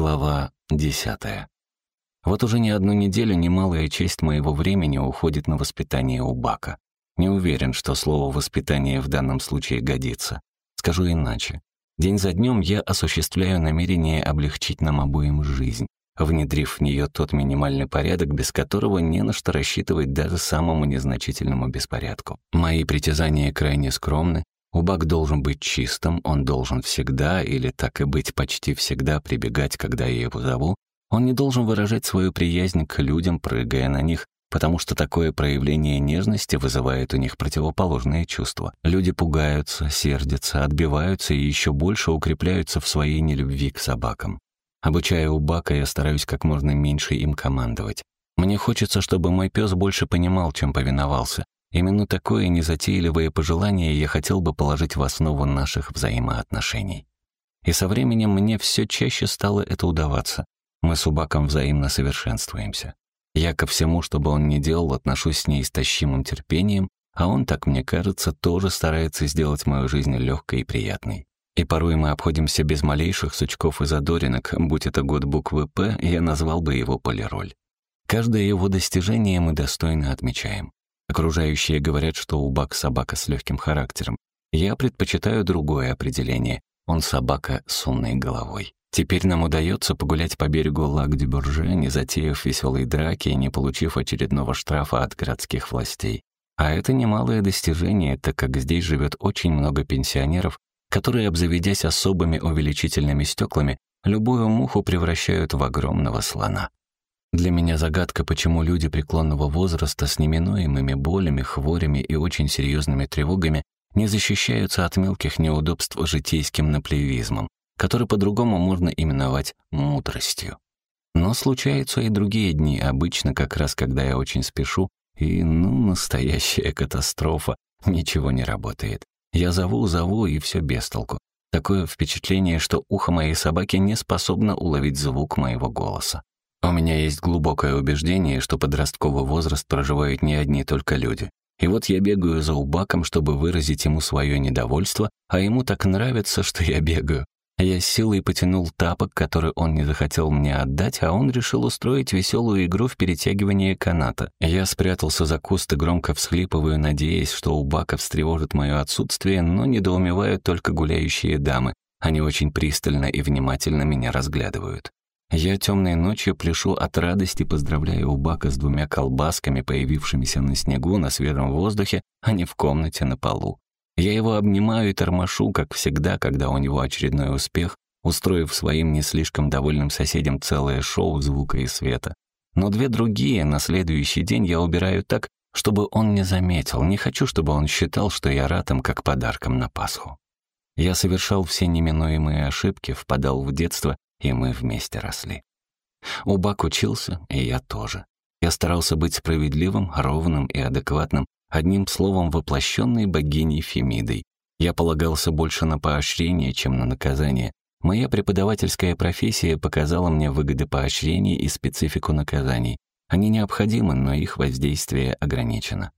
Глава десятая. Вот уже не одну неделю немалая часть моего времени уходит на воспитание у Бака. Не уверен, что слово «воспитание» в данном случае годится. Скажу иначе. День за днем я осуществляю намерение облегчить нам обоим жизнь, внедрив в нее тот минимальный порядок, без которого не на что рассчитывать даже самому незначительному беспорядку. Мои притязания крайне скромны, Убак должен быть чистым, он должен всегда, или так и быть почти всегда, прибегать, когда я его зову. Он не должен выражать свою приязнь к людям, прыгая на них, потому что такое проявление нежности вызывает у них противоположные чувства. Люди пугаются, сердятся, отбиваются и еще больше укрепляются в своей нелюбви к собакам. Обучая Убака, я стараюсь как можно меньше им командовать. Мне хочется, чтобы мой пес больше понимал, чем повиновался, Именно такое незатейливое пожелание я хотел бы положить в основу наших взаимоотношений. И со временем мне все чаще стало это удаваться. Мы с Убаком взаимно совершенствуемся. Я ко всему, чтобы он не делал, отношусь с неистощимым терпением, а он, так мне кажется, тоже старается сделать мою жизнь легкой и приятной. И порой мы обходимся без малейших сучков и задоринок, будь это год буквы «П», я назвал бы его полироль. Каждое его достижение мы достойно отмечаем. Окружающие говорят, что у Бак собака с легким характером. Я предпочитаю другое определение. Он собака с умной головой. Теперь нам удается погулять по берегу Лак-дю-Бурже, не затеяв веселые драки и не получив очередного штрафа от городских властей. А это немалое достижение, так как здесь живет очень много пенсионеров, которые, обзаведясь особыми увеличительными стеклами, любую муху превращают в огромного слона. Для меня загадка, почему люди преклонного возраста с неминуемыми болями, хворями и очень серьезными тревогами не защищаются от мелких неудобств житейским наплевизмом, который по-другому можно именовать мудростью. Но случаются и другие дни, обычно как раз когда я очень спешу, и, ну, настоящая катастрофа, ничего не работает. Я зову, зову, и все без толку. Такое впечатление, что ухо моей собаки не способно уловить звук моего голоса. У меня есть глубокое убеждение, что подростковый возраст проживают не одни только люди. И вот я бегаю за Убаком, чтобы выразить ему свое недовольство, а ему так нравится, что я бегаю. Я с силой потянул тапок, который он не захотел мне отдать, а он решил устроить веселую игру в перетягивание каната. Я спрятался за куст и громко всхлипываю, надеясь, что Убака встревожит мое отсутствие, но недоумевают только гуляющие дамы. Они очень пристально и внимательно меня разглядывают. Я темной ночью пляшу от радости, поздравляя Убака с двумя колбасками, появившимися на снегу, на свежем воздухе, а не в комнате на полу. Я его обнимаю и тормошу, как всегда, когда у него очередной успех, устроив своим не слишком довольным соседям целое шоу звука и света. Но две другие на следующий день я убираю так, чтобы он не заметил. Не хочу, чтобы он считал, что я рад им как подарком на Пасху. Я совершал все неминуемые ошибки, впадал в детство и мы вместе росли. Убак учился, и я тоже. Я старался быть справедливым, ровным и адекватным, одним словом, воплощенной богиней Фемидой. Я полагался больше на поощрение, чем на наказание. Моя преподавательская профессия показала мне выгоды поощрений и специфику наказаний. Они необходимы, но их воздействие ограничено.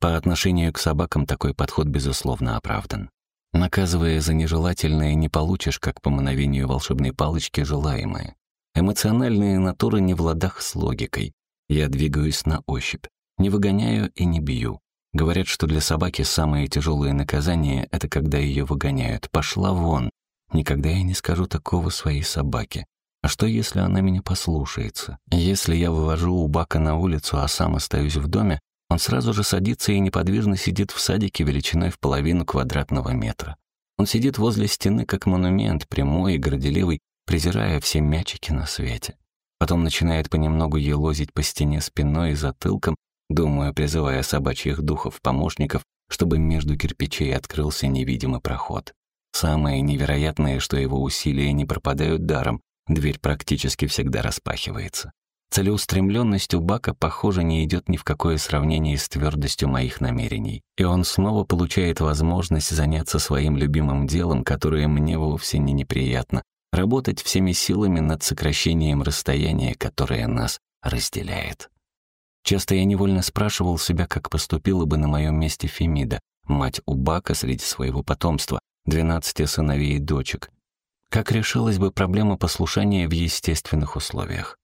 По отношению к собакам такой подход, безусловно, оправдан. Наказывая за нежелательное, не получишь, как по мановению волшебной палочки, желаемое. Эмоциональные натуры не в ладах с логикой. Я двигаюсь на ощупь. Не выгоняю и не бью. Говорят, что для собаки самое тяжелое наказание — это когда ее выгоняют. Пошла вон. Никогда я не скажу такого своей собаке. А что, если она меня послушается? Если я вывожу у Бака на улицу, а сам остаюсь в доме, он сразу же садится и неподвижно сидит в садике величиной в половину квадратного метра. Он сидит возле стены, как монумент, прямой и горделивый, презирая все мячики на свете. Потом начинает понемногу елозить по стене спиной и затылком, думаю, призывая собачьих духов-помощников, чтобы между кирпичей открылся невидимый проход. Самое невероятное, что его усилия не пропадают даром, дверь практически всегда распахивается. Целеустремленность у Бака, похоже, не идет ни в какое сравнение с твердостью моих намерений. И он снова получает возможность заняться своим любимым делом, которое мне вовсе не неприятно, работать всеми силами над сокращением расстояния, которое нас разделяет. Часто я невольно спрашивал себя, как поступила бы на моем месте Фемида, мать Убака среди своего потомства, двенадцати сыновей и дочек. Как решилась бы проблема послушания в естественных условиях?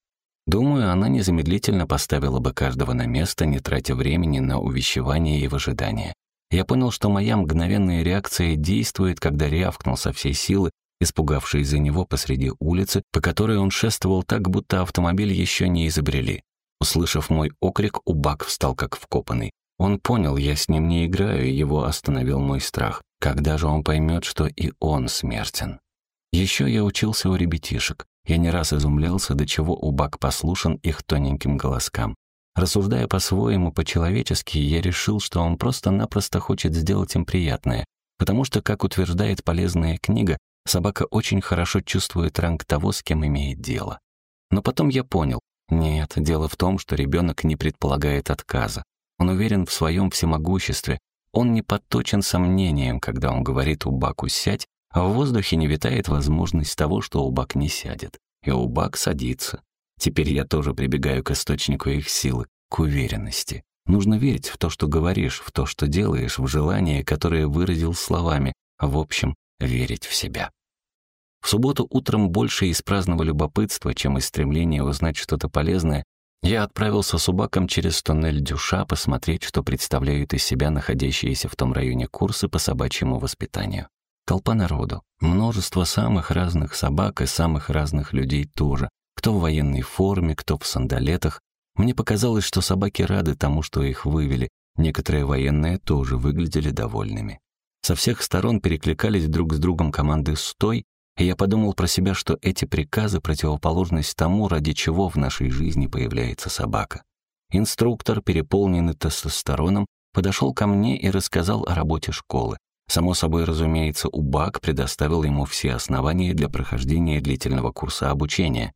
Думаю, она незамедлительно поставила бы каждого на место, не тратя времени на увещевание и выжидание. Я понял, что моя мгновенная реакция действует, когда рявкнул со всей силы, испугавшись за него посреди улицы, по которой он шествовал так, будто автомобиль еще не изобрели. Услышав мой окрик, Убак встал как вкопанный. Он понял, я с ним не играю, и его остановил мой страх. Когда же он поймет, что и он смертен? Еще я учился у ребятишек. Я не раз изумлялся, до чего Убак послушан их тоненьким голоскам. Рассуждая по-своему, по-человечески, я решил, что он просто-напросто хочет сделать им приятное, потому что, как утверждает полезная книга, собака очень хорошо чувствует ранг того, с кем имеет дело. Но потом я понял, нет, дело в том, что ребенок не предполагает отказа. Он уверен в своем всемогуществе, он не подточен сомнением, когда он говорит Убаку «сядь», в воздухе не витает возможность того, что Убак не сядет. И Убак садится. Теперь я тоже прибегаю к источнику их силы, к уверенности. Нужно верить в то, что говоришь, в то, что делаешь, в желание, которое выразил словами, а в общем, верить в себя. В субботу утром больше из праздного любопытства, чем из стремления узнать что-то полезное, я отправился с Убаком через туннель Дюша посмотреть, что представляют из себя находящиеся в том районе курсы по собачьему воспитанию. Толпа народу, множество самых разных собак и самых разных людей тоже, кто в военной форме, кто в сандалетах. Мне показалось, что собаки рады тому, что их вывели, некоторые военные тоже выглядели довольными. Со всех сторон перекликались друг с другом команды «Стой!», и я подумал про себя, что эти приказы — противоположность тому, ради чего в нашей жизни появляется собака. Инструктор, переполненный тестостероном, подошел ко мне и рассказал о работе школы. Само собой, разумеется, УБАК предоставил ему все основания для прохождения длительного курса обучения.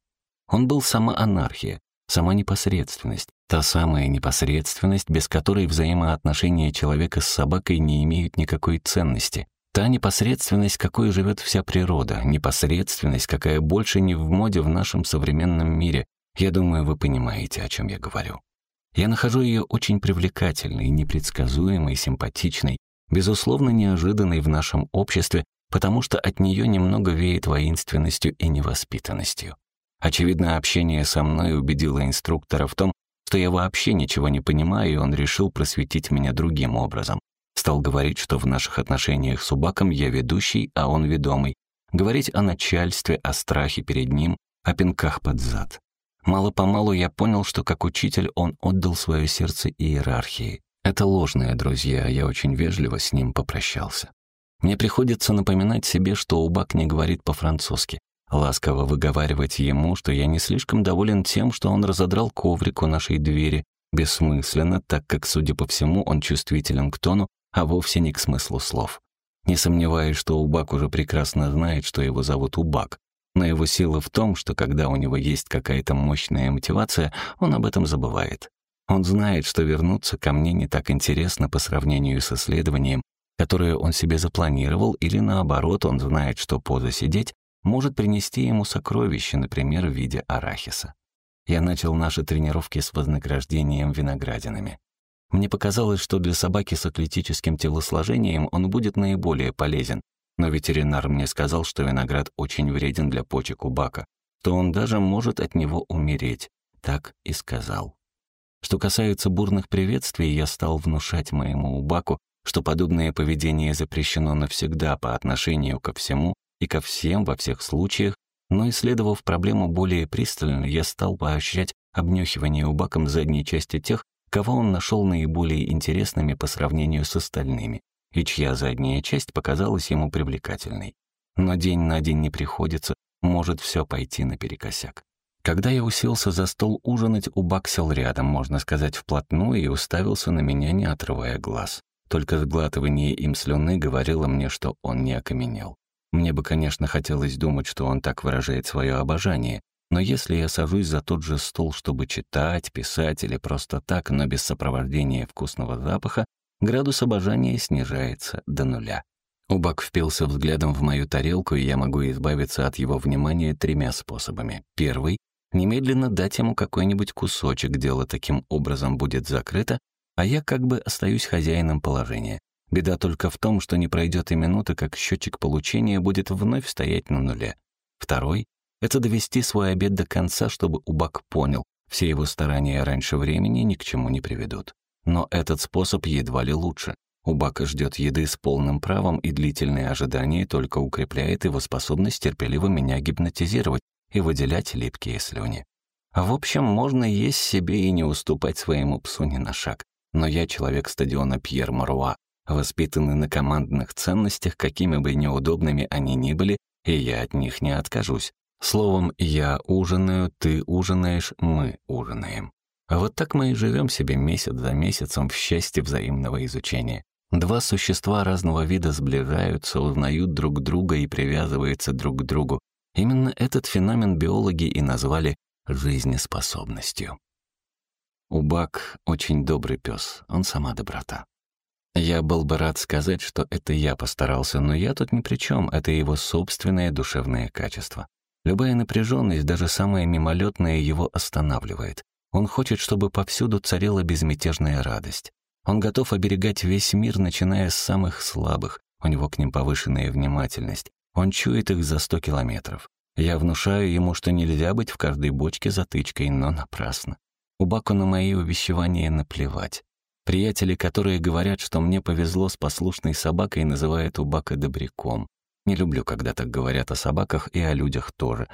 Он был сама анархия, сама непосредственность, та самая непосредственность, без которой взаимоотношения человека с собакой не имеют никакой ценности. Та непосредственность, какой живет вся природа, непосредственность, какая больше не в моде в нашем современном мире. Я думаю, вы понимаете, о чем я говорю. Я нахожу ее очень привлекательной, непредсказуемой, симпатичной, безусловно, неожиданной в нашем обществе, потому что от нее немного веет воинственностью и невоспитанностью. Очевидно, общение со мной убедило инструктора в том, что я вообще ничего не понимаю, и он решил просветить меня другим образом. Стал говорить, что в наших отношениях с Убаком я ведущий, а он ведомый. Говорить о начальстве, о страхе перед ним, о пинках под зад. Мало-помалу я понял, что как учитель он отдал свое сердце иерархии. Это ложные друзья, я очень вежливо с ним попрощался. Мне приходится напоминать себе, что Убак не говорит по-французски. Ласково выговаривать ему, что я не слишком доволен тем, что он разодрал коврик у нашей двери. Бессмысленно, так как, судя по всему, он чувствителен к тону, а вовсе не к смыслу слов. Не сомневаюсь, что Убак уже прекрасно знает, что его зовут Убак, но его сила в том, что когда у него есть какая-то мощная мотивация, он об этом забывает. Он знает, что вернуться ко мне не так интересно по сравнению с исследованием, которое он себе запланировал, или наоборот, он знает, что поза сидеть может принести ему сокровище, например, в виде арахиса. Я начал наши тренировки с вознаграждением виноградинами. Мне показалось, что для собаки с атлетическим телосложением он будет наиболее полезен, но ветеринар мне сказал, что виноград очень вреден для почек у бака, что он даже может от него умереть. Так и сказал. Что касается бурных приветствий, я стал внушать моему убаку, что подобное поведение запрещено навсегда по отношению ко всему и ко всем во всех случаях, но, исследовав проблему более пристально, я стал поощрять обнюхивание убаком задней части тех, кого он нашел наиболее интересными по сравнению с остальными, и чья задняя часть показалась ему привлекательной. Но день на день не приходится, может все пойти наперекосяк. Когда я уселся за стол ужинать, Убак сел рядом, можно сказать, вплотную, и уставился на меня, не отрывая глаз. Только сглатывание им слюны говорило мне, что он не окаменел. Мне бы, конечно, хотелось думать, что он так выражает свое обожание, но если я сажусь за тот же стол, чтобы читать, писать или просто так, но без сопровождения вкусного запаха, градус обожания снижается до нуля. Убак впился взглядом в мою тарелку, и я могу избавиться от его внимания тремя способами. Первый — немедленно дать ему какой-нибудь кусочек, дело таким образом будет закрыто, а я как бы остаюсь хозяином положения. Беда только в том, что не пройдет и минуты, как счетчик получения будет вновь стоять на нуле. Второй — это довести свой обед до конца, чтобы Убак понял, все его старания раньше времени ни к чему не приведут. Но этот способ едва ли лучше. Убака ждет еды с полным правом, и длительное ожидание только укрепляет его способность терпеливо меня гипнотизировать и выделять липкие слюни. В общем, можно есть себе и не уступать своему псу ни на шаг. Но я человек стадиона Пьер Маруа, воспитанный на командных ценностях, какими бы неудобными они ни были, и я от них не откажусь. Словом, я ужинаю, ты ужинаешь, мы ужинаем. А вот так мы и живем себе месяц за месяцем в счастье взаимного изучения. Два существа разного вида сближаются, узнают друг друга и привязываются друг к другу. Именно этот феномен биологи и назвали жизнеспособностью. Убак — очень добрый пес, он сама доброта. Я был бы рад сказать, что это я постарался, но я тут ни при чем, это его собственное душевное качество. Любая напряженность, даже самая мимолетная, его останавливает. Он хочет, чтобы повсюду царила безмятежная радость. Он готов оберегать весь мир, начиная с самых слабых. У него к ним повышенная внимательность. Он чует их за сто километров. Я внушаю ему, что нельзя быть в каждой бочке затычкой, но напрасно. У Баку на мои увещевания наплевать. Приятели, которые говорят, что мне повезло с послушной собакой, называют Убака добряком. Не люблю, когда так говорят о собаках и о людях тоже.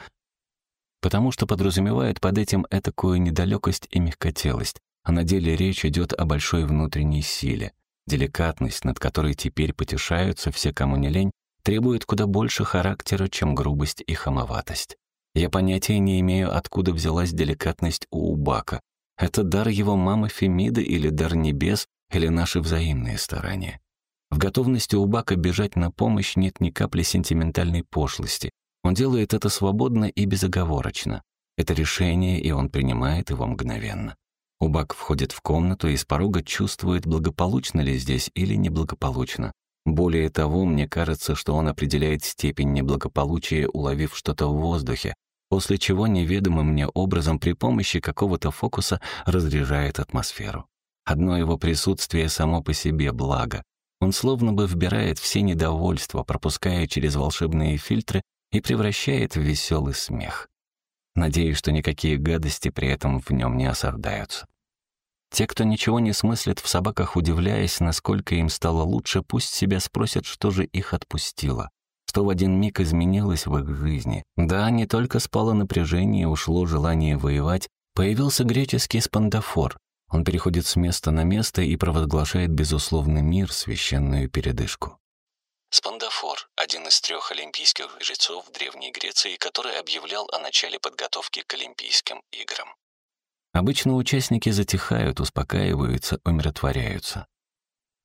Потому что подразумевают под этим этакую недалекость и мягкотелость, а на деле речь идет о большой внутренней силе. Деликатность, над которой теперь потешаются все, кому не лень, требует куда больше характера, чем грубость и хамоватость. Я понятия не имею, откуда взялась деликатность у Убака. Это дар его мамы Фемиды или дар небес, или наши взаимные старания. В готовности Убака бежать на помощь нет ни капли сентиментальной пошлости. Он делает это свободно и безоговорочно. Это решение, и он принимает его мгновенно. Убак входит в комнату и с порога чувствует, благополучно ли здесь или неблагополучно. Более того, мне кажется, что он определяет степень неблагополучия, уловив что-то в воздухе, после чего неведомым мне образом при помощи какого-то фокуса разряжает атмосферу. Одно его присутствие само по себе благо. Он словно бы вбирает все недовольства, пропуская через волшебные фильтры и превращает в веселый смех. Надеюсь, что никакие гадости при этом в нем не осаждаются. Те, кто ничего не смыслит в собаках, удивляясь, насколько им стало лучше, пусть себя спросят, что же их отпустило, что в один миг изменилось в их жизни. Да, не только спало напряжение, ушло желание воевать, появился греческий спандафор. Он переходит с места на место и провозглашает безусловный мир, священную передышку. Спандафор — один из трех олимпийских жрецов Древней Греции, который объявлял о начале подготовки к Олимпийским играм. Обычно участники затихают, успокаиваются, умиротворяются.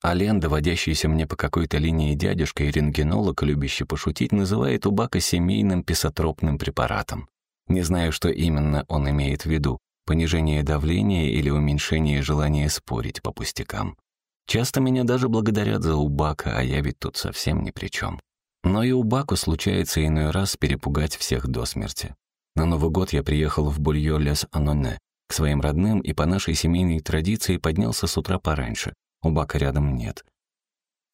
Ален, доводящийся мне по какой-то линии дядюшка и рентгенолог, любящий пошутить, называет убака семейным писотропным препаратом. Не знаю, что именно он имеет в виду — понижение давления или уменьшение желания спорить по пустякам. Часто меня даже благодарят за Убака, а я ведь тут совсем ни при чем. Но и Убаку случается иной раз перепугать всех до смерти. На Новый год я приехал в Бульё-Лес-Аноне своим родным и по нашей семейной традиции поднялся с утра пораньше. Убака рядом нет.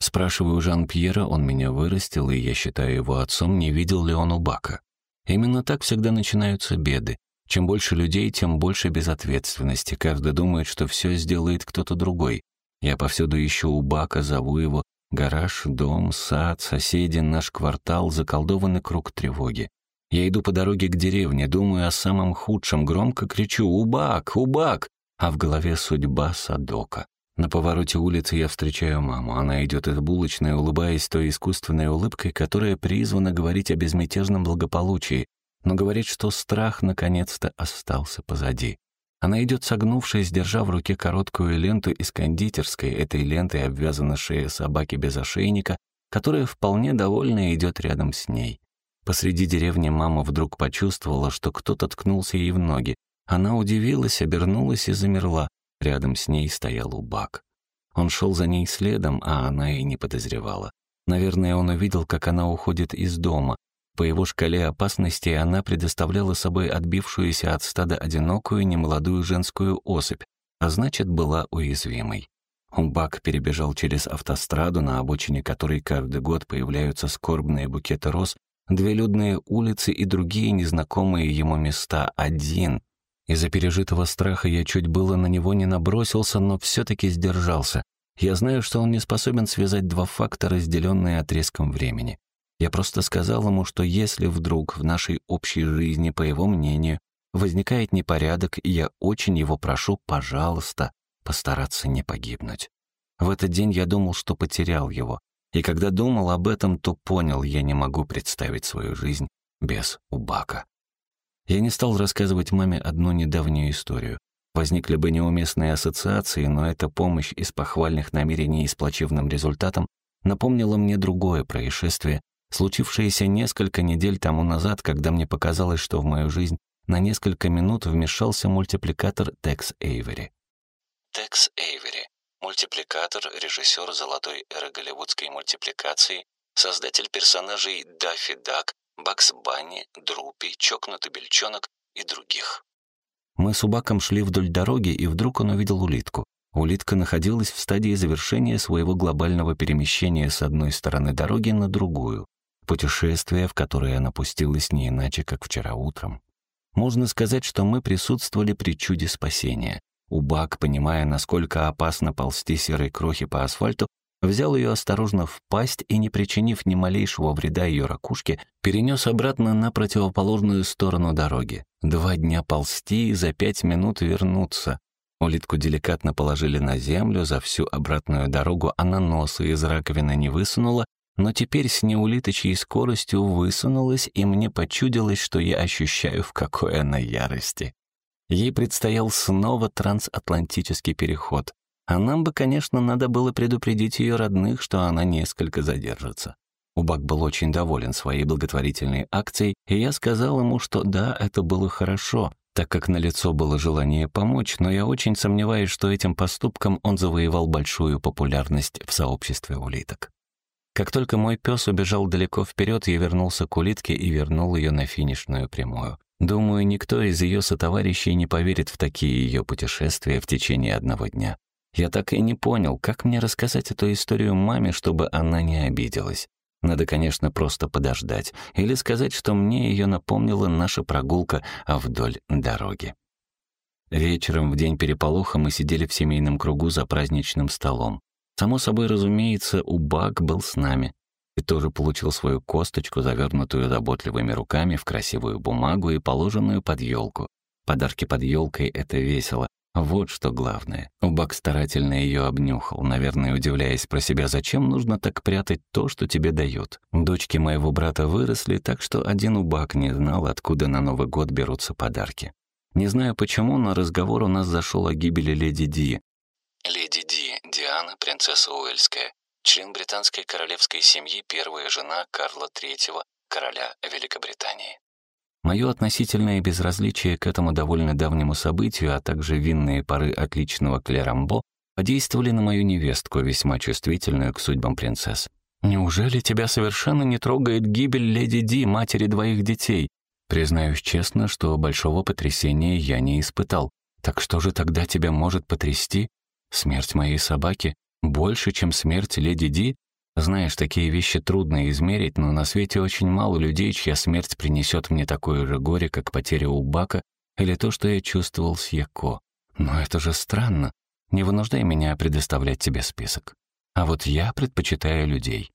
Спрашиваю Жан-Пьера, он меня вырастил, и я считаю его отцом, не видел ли он Убака. Именно так всегда начинаются беды. Чем больше людей, тем больше безответственности. Каждый думает, что все сделает кто-то другой. Я повсюду ищу у Бака, зову его. Гараж, дом, сад, соседи, наш квартал, заколдованный круг тревоги. Я иду по дороге к деревне, думаю о самом худшем, громко кричу «Убак! Убак!», а в голове судьба Садока. На повороте улицы я встречаю маму. Она идет из булочной, улыбаясь той искусственной улыбкой, которая призвана говорить о безмятежном благополучии, но говорит, что страх наконец-то остался позади. Она идет согнувшись, держа в руке короткую ленту из кондитерской. Этой лентой обвязана шея собаки без ошейника, которая вполне довольна идет рядом с ней. Посреди деревни мама вдруг почувствовала, что кто-то ткнулся ей в ноги. Она удивилась, обернулась и замерла. Рядом с ней стоял убак. Он шел за ней следом, а она и не подозревала. Наверное, он увидел, как она уходит из дома, по его шкале опасности она предоставляла собой отбившуюся от стада одинокую немолодую женскую особь, а значит, была уязвимой. Умбак перебежал через автостраду, на обочине которой каждый год появляются скорбные букеты роз, две людные улицы и другие незнакомые ему места. Один. Из-за пережитого страха я чуть было на него не набросился, но все-таки сдержался. Я знаю, что он не способен связать два факта, разделенные отрезком времени. Я просто сказал ему, что если вдруг в нашей общей жизни, по его мнению, возникает непорядок, я очень его прошу, пожалуйста, постараться не погибнуть. В этот день я думал, что потерял его. И когда думал об этом, то понял, я не могу представить свою жизнь без Убака. Я не стал рассказывать маме одну недавнюю историю. Возникли бы неуместные ассоциации, но эта помощь из похвальных намерений и с плачевным результатом напомнила мне другое происшествие, случившееся несколько недель тому назад, когда мне показалось, что в мою жизнь на несколько минут вмешался мультипликатор Текс Эйвери. Текс Эйвери мультипликатор, режиссер золотой эры голливудской мультипликации, создатель персонажей Даффи Дак, Бакс Банни, Друпи, Чокнутый Бельчонок и других. Мы с Убаком шли вдоль дороги, и вдруг он увидел улитку. Улитка находилась в стадии завершения своего глобального перемещения с одной стороны дороги на другую. Путешествие, в которое она пустилась не иначе, как вчера утром. Можно сказать, что мы присутствовали при чуде спасения. Убак, понимая, насколько опасно ползти серой крохи по асфальту, взял ее осторожно в пасть и, не причинив ни малейшего вреда ее ракушке, перенес обратно на противоположную сторону дороги. Два дня ползти и за пять минут вернуться. Улитку деликатно положили на землю, за всю обратную дорогу она носа из раковины не высунула, но теперь с неулиточей скоростью высунулась, и мне почудилось, что я ощущаю, в какой она ярости. Ей предстоял снова трансатлантический переход, а нам бы, конечно, надо было предупредить ее родных, что она несколько задержится. Убак был очень доволен своей благотворительной акцией, и я сказал ему, что да, это было хорошо, так как на лицо было желание помочь, но я очень сомневаюсь, что этим поступком он завоевал большую популярность в сообществе улиток. Как только мой пес убежал далеко вперед, я вернулся к улитке и вернул ее на финишную прямую. Думаю, никто из ее сотоварищей не поверит в такие ее путешествия в течение одного дня. Я так и не понял, как мне рассказать эту историю маме, чтобы она не обиделась. Надо, конечно, просто подождать или сказать, что мне ее напомнила наша прогулка вдоль дороги. Вечером в день переполоха мы сидели в семейном кругу за праздничным столом. Само собой, разумеется, Убак был с нами и тоже получил свою косточку, завернутую заботливыми руками в красивую бумагу и положенную под елку. Подарки под елкой — это весело. Вот что главное. Убак старательно ее обнюхал, наверное, удивляясь про себя, зачем нужно так прятать то, что тебе дают. Дочки моего брата выросли, так что один Убак не знал, откуда на Новый год берутся подарки. Не знаю почему, но разговор у нас зашел о гибели леди Ди. Леди Ди, Диана, принцесса Уэльская, член британской королевской семьи, первая жена Карла III, короля Великобритании. Мое относительное безразличие к этому довольно давнему событию, а также винные пары отличного Клерамбо подействовали на мою невестку, весьма чувствительную к судьбам принцесс. «Неужели тебя совершенно не трогает гибель леди Ди, матери двоих детей?» Признаюсь честно, что большого потрясения я не испытал. Так что же тогда тебя может потрясти? Смерть моей собаки? Больше, чем смерть леди Ди? Знаешь, такие вещи трудно измерить, но на свете очень мало людей, чья смерть принесет мне такое же горе, как потеря у Бака или то, что я чувствовал с Яко. Но это же странно. Не вынуждай меня предоставлять тебе список. А вот я предпочитаю людей.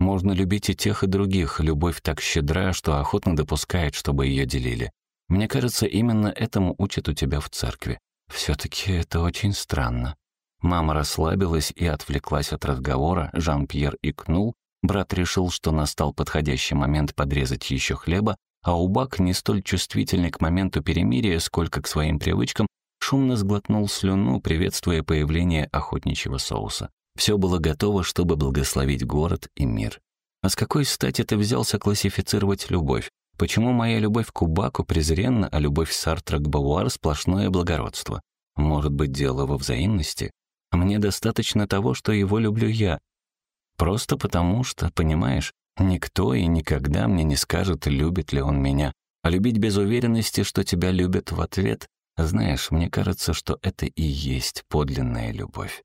Можно любить и тех, и других. Любовь так щедра, что охотно допускает, чтобы ее делили. Мне кажется, именно этому учат у тебя в церкви. Все-таки это очень странно. Мама расслабилась и отвлеклась от разговора, Жан-Пьер икнул, брат решил, что настал подходящий момент подрезать еще хлеба, а Убак, не столь чувствительный к моменту перемирия, сколько к своим привычкам, шумно сглотнул слюну, приветствуя появление охотничьего соуса. Все было готово, чтобы благословить город и мир. А с какой стати ты взялся классифицировать любовь? Почему моя любовь к Убаку презренна, а любовь Сартра к Бавуар — сплошное благородство? Может быть, дело во взаимности? Мне достаточно того, что его люблю я. Просто потому что, понимаешь, никто и никогда мне не скажет, любит ли он меня. А любить без уверенности, что тебя любят в ответ, знаешь, мне кажется, что это и есть подлинная любовь.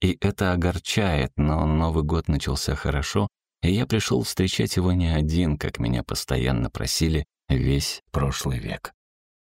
И это огорчает, но Новый год начался хорошо, И я пришел встречать его не один, как меня постоянно просили весь прошлый век.